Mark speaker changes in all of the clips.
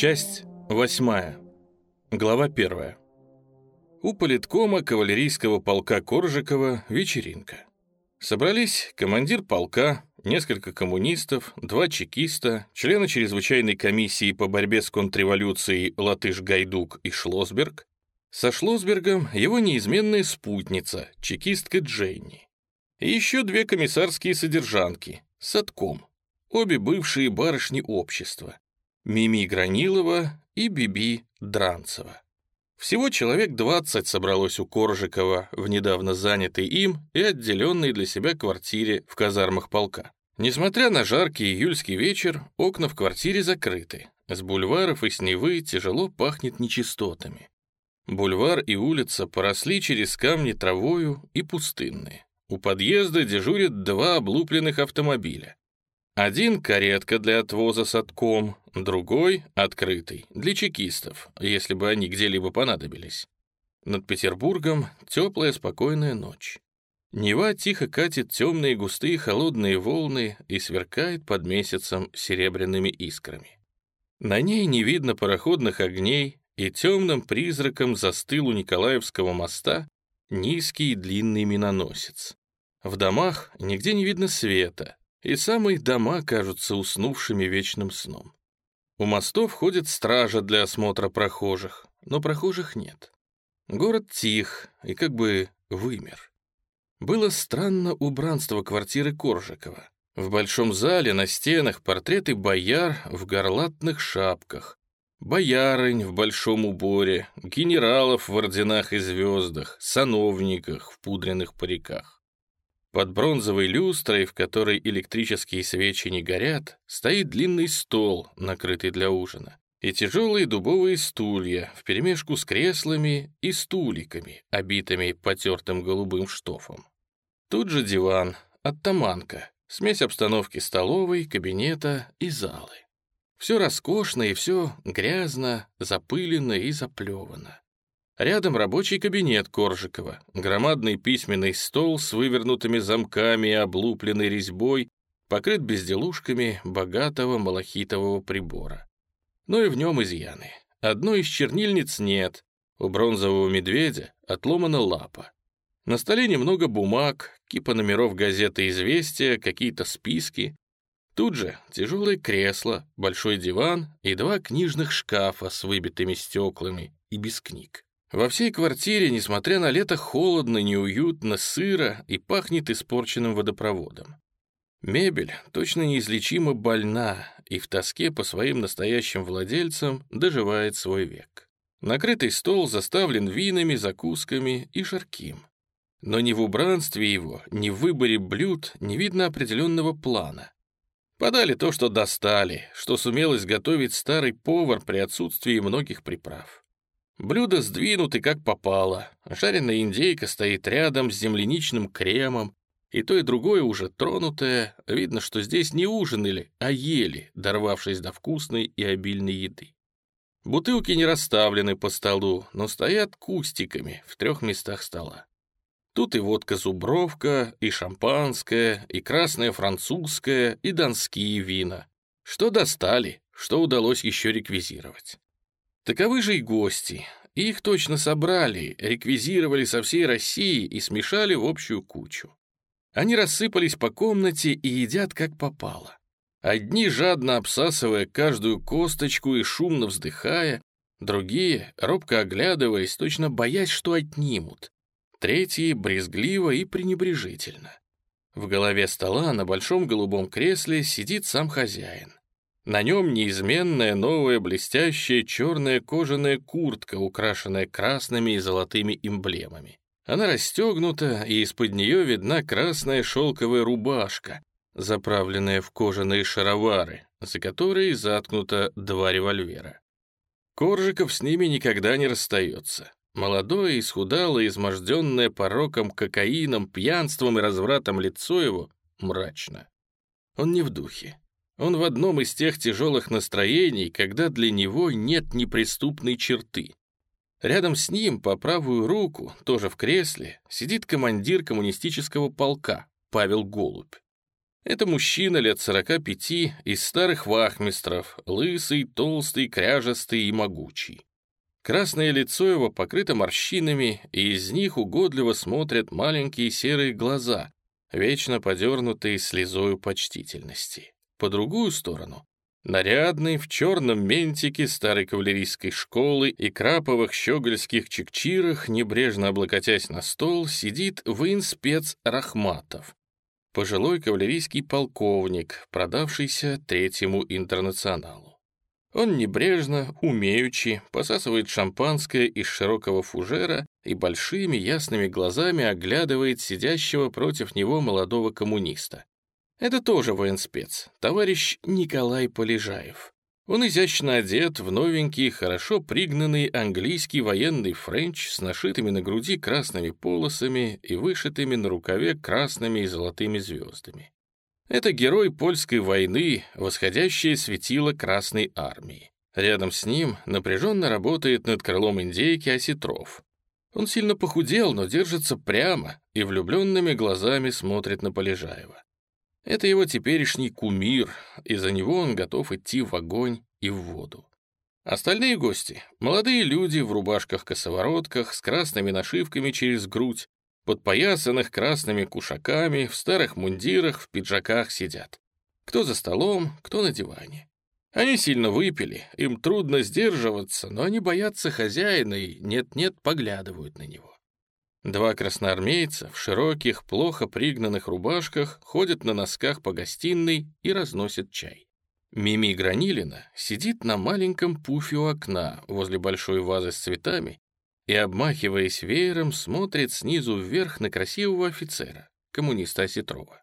Speaker 1: Часть восьмая. Глава первая. У политкома кавалерийского полка Коржикова вечеринка. Собрались командир полка, несколько коммунистов, два чекиста, члены чрезвычайной комиссии по борьбе с контрреволюцией Латыш Гайдук и Шлосберг, со Шлосбергом его неизменная спутница, чекистка Дженни. И еще две комиссарские содержанки, Садком, обе бывшие барышни общества, Мими Гранилова и Биби Дранцева. Всего человек 20 собралось у Коржикова в недавно занятой им и отделенной для себя квартире в казармах полка. Несмотря на жаркий июльский вечер, окна в квартире закрыты. С бульваров и с Невы тяжело пахнет нечистотами. Бульвар и улица поросли через камни травою и пустынные. У подъезда дежурят два облупленных автомобиля. Один — каретка для отвоза с отком, другой — открытый, для чекистов, если бы они где-либо понадобились. Над Петербургом теплая спокойная ночь. Нева тихо катит темные густые холодные волны и сверкает под месяцем серебряными искрами. На ней не видно пароходных огней, и темным призраком застыл у Николаевского моста низкий длинный миноносец. В домах нигде не видно света, и самые дома кажутся уснувшими вечным сном. У мостов ходит стража для осмотра прохожих, но прохожих нет. Город тих и как бы вымер. Было странно убранство квартиры Коржикова. В большом зале на стенах портреты бояр в горлатных шапках, боярынь в большом уборе, генералов в орденах и звездах, сановниках в пудренных париках. Под бронзовой люстрой, в которой электрические свечи не горят, стоит длинный стол, накрытый для ужина, и тяжелые дубовые стулья вперемешку с креслами и стуликами, обитыми потертым голубым штофом. Тут же диван, оттаманка, смесь обстановки столовой, кабинета и залы. Все роскошно и все грязно, запылено и заплевано. Рядом рабочий кабинет Коржикова, громадный письменный стол с вывернутыми замками и облупленной резьбой, покрыт безделушками богатого малахитового прибора. Но и в нем изъяны. Одной из чернильниц нет, у бронзового медведя отломана лапа. На столе немного бумаг, кипа номеров газеты «Известия», какие-то списки. Тут же тяжелое кресло, большой диван и два книжных шкафа с выбитыми стеклами и без книг. Во всей квартире, несмотря на лето, холодно, неуютно, сыро и пахнет испорченным водопроводом. Мебель точно неизлечимо больна и в тоске по своим настоящим владельцам доживает свой век. Накрытый стол заставлен винами, закусками и жарким. Но ни в убранстве его, ни в выборе блюд не видно определенного плана. Подали то, что достали, что сумел изготовить старый повар при отсутствии многих приправ. Блюда сдвинуты как попало. Жареная индейка стоит рядом с земляничным кремом, и то и другое уже тронутое. Видно, что здесь не ужинали, а ели, дорвавшись до вкусной и обильной еды. Бутылки не расставлены по столу, но стоят кустиками в трех местах стола. Тут и водка-зубровка, и шампанское, и красное французское, и донские вина. Что достали, что удалось еще реквизировать. Таковы же и гости. Их точно собрали, реквизировали со всей России и смешали в общую кучу. Они рассыпались по комнате и едят как попало. Одни жадно обсасывая каждую косточку и шумно вздыхая, другие, робко оглядываясь, точно боясь, что отнимут, третьи брезгливо и пренебрежительно. В голове стола на большом голубом кресле сидит сам хозяин. На нем неизменная новая блестящая черная кожаная куртка, украшенная красными и золотыми эмблемами. Она расстегнута, и из-под нее видна красная шелковая рубашка, заправленная в кожаные шаровары, за которые заткнуто два револьвера. Коржиков с ними никогда не расстается. Молодое, исхудалое, изможденное пороком, кокаином, пьянством и развратом лицо его мрачно. Он не в духе. Он в одном из тех тяжелых настроений, когда для него нет неприступной черты. Рядом с ним, по правую руку, тоже в кресле, сидит командир коммунистического полка, Павел Голубь. Это мужчина лет 45 из старых вахмистров, лысый, толстый, кряжестый и могучий. Красное лицо его покрыто морщинами, и из них угодливо смотрят маленькие серые глаза, вечно подернутые слезою почтительности. По другую сторону Нарядный, в черном ментике старой кавалерийской школы и краповых щегольских чекчирах, небрежно облокотясь на стол, сидит воинспец Рахматов, пожилой кавалерийский полковник, продавшийся третьему интернационалу. Он небрежно, умеючи, посасывает шампанское из широкого фужера и большими ясными глазами оглядывает сидящего против него молодого коммуниста. Это тоже военспец, товарищ Николай Полежаев. Он изящно одет в новенький, хорошо пригнанный английский военный френч с нашитыми на груди красными полосами и вышитыми на рукаве красными и золотыми звездами. Это герой польской войны, восходящее светило Красной армии. Рядом с ним напряженно работает над крылом индейки Осетров. Он сильно похудел, но держится прямо и влюбленными глазами смотрит на Полежаева. Это его теперешний кумир, и за него он готов идти в огонь и в воду. Остальные гости — молодые люди в рубашках-косоворотках с красными нашивками через грудь, подпоясанных красными кушаками, в старых мундирах, в пиджаках сидят. Кто за столом, кто на диване. Они сильно выпили, им трудно сдерживаться, но они боятся хозяина и нет-нет поглядывают на него. Два красноармейца в широких, плохо пригнанных рубашках ходят на носках по гостиной и разносят чай. Мими Гранилина сидит на маленьком пуфе у окна возле большой вазы с цветами и, обмахиваясь веером, смотрит снизу вверх на красивого офицера, коммуниста Осетрова.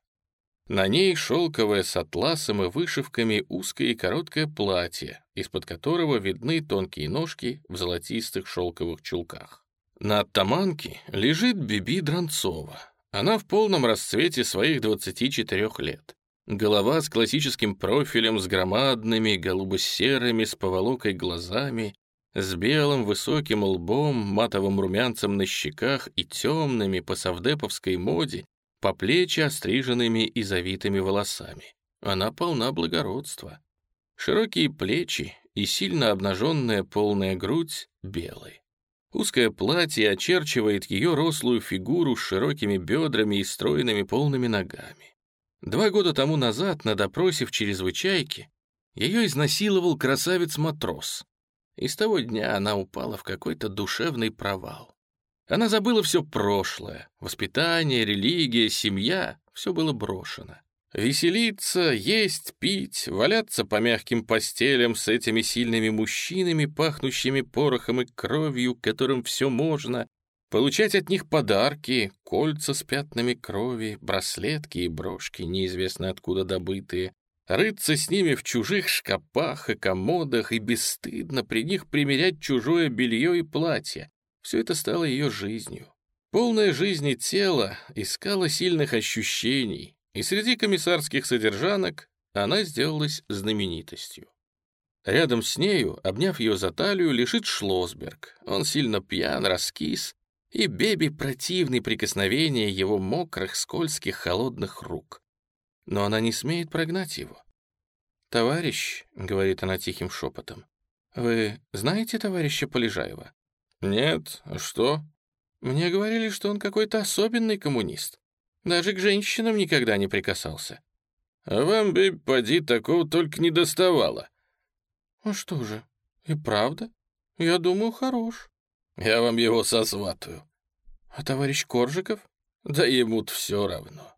Speaker 1: На ней шелковое с атласом и вышивками узкое и короткое платье, из-под которого видны тонкие ножки в золотистых шелковых чулках. На оттаманке лежит Биби Дранцова. Она в полном расцвете своих 24 лет. Голова с классическим профилем, с громадными, голубо-серыми, с поволокой глазами, с белым высоким лбом, матовым румянцем на щеках и темными по савдеповской моде, по плечи остриженными и завитыми волосами. Она полна благородства. Широкие плечи и сильно обнаженная полная грудь белые. Узкое платье очерчивает ее рослую фигуру с широкими бедрами и стройными полными ногами. Два года тому назад на допросе в чрезвычайке ее изнасиловал красавец-матрос. И с того дня она упала в какой-то душевный провал. Она забыла все прошлое, воспитание, религия, семья, все было брошено. Веселиться, есть, пить, валяться по мягким постелям с этими сильными мужчинами, пахнущими порохом и кровью, которым все можно, получать от них подарки, кольца с пятнами крови, браслетки и брошки, неизвестно откуда добытые, рыться с ними в чужих шкапах и комодах и бесстыдно при них примерять чужое белье и платье. Все это стало ее жизнью. Полная жизни тела искала сильных ощущений, и среди комиссарских содержанок она сделалась знаменитостью. Рядом с нею, обняв ее за талию, лежит Шлосберг. Он сильно пьян, раскис, и Беби противны прикосновения его мокрых, скользких, холодных рук. Но она не смеет прогнать его. «Товарищ», — говорит она тихим шепотом, — «вы знаете товарища Полежаева?» «Нет, а что?» «Мне говорили, что он какой-то особенный коммунист. Даже к женщинам никогда не прикасался. А вам, бебь, поди, такого только не доставало. А что же, и правда? Я думаю, хорош. Я вам его сосватаю. А товарищ Коржиков? Да ему-то все равно.